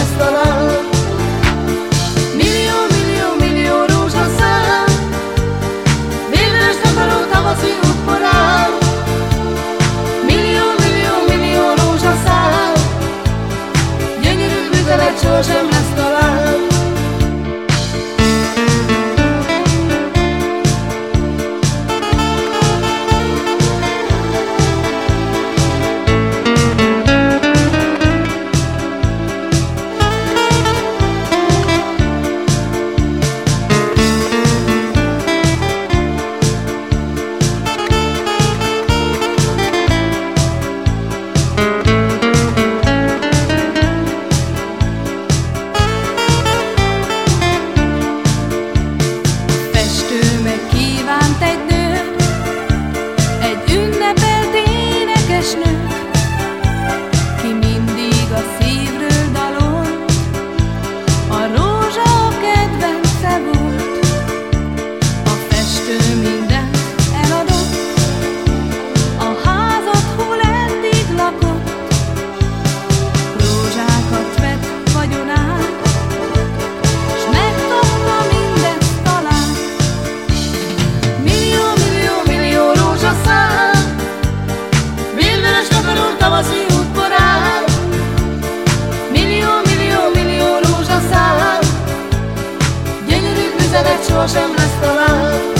lesz Millió, millió, millió rózsaszám Villást akarok tavaszi útporán Millió, millió, millió rózsaszám Gyönyörű művelet sohasem lesz rozłożem na stolach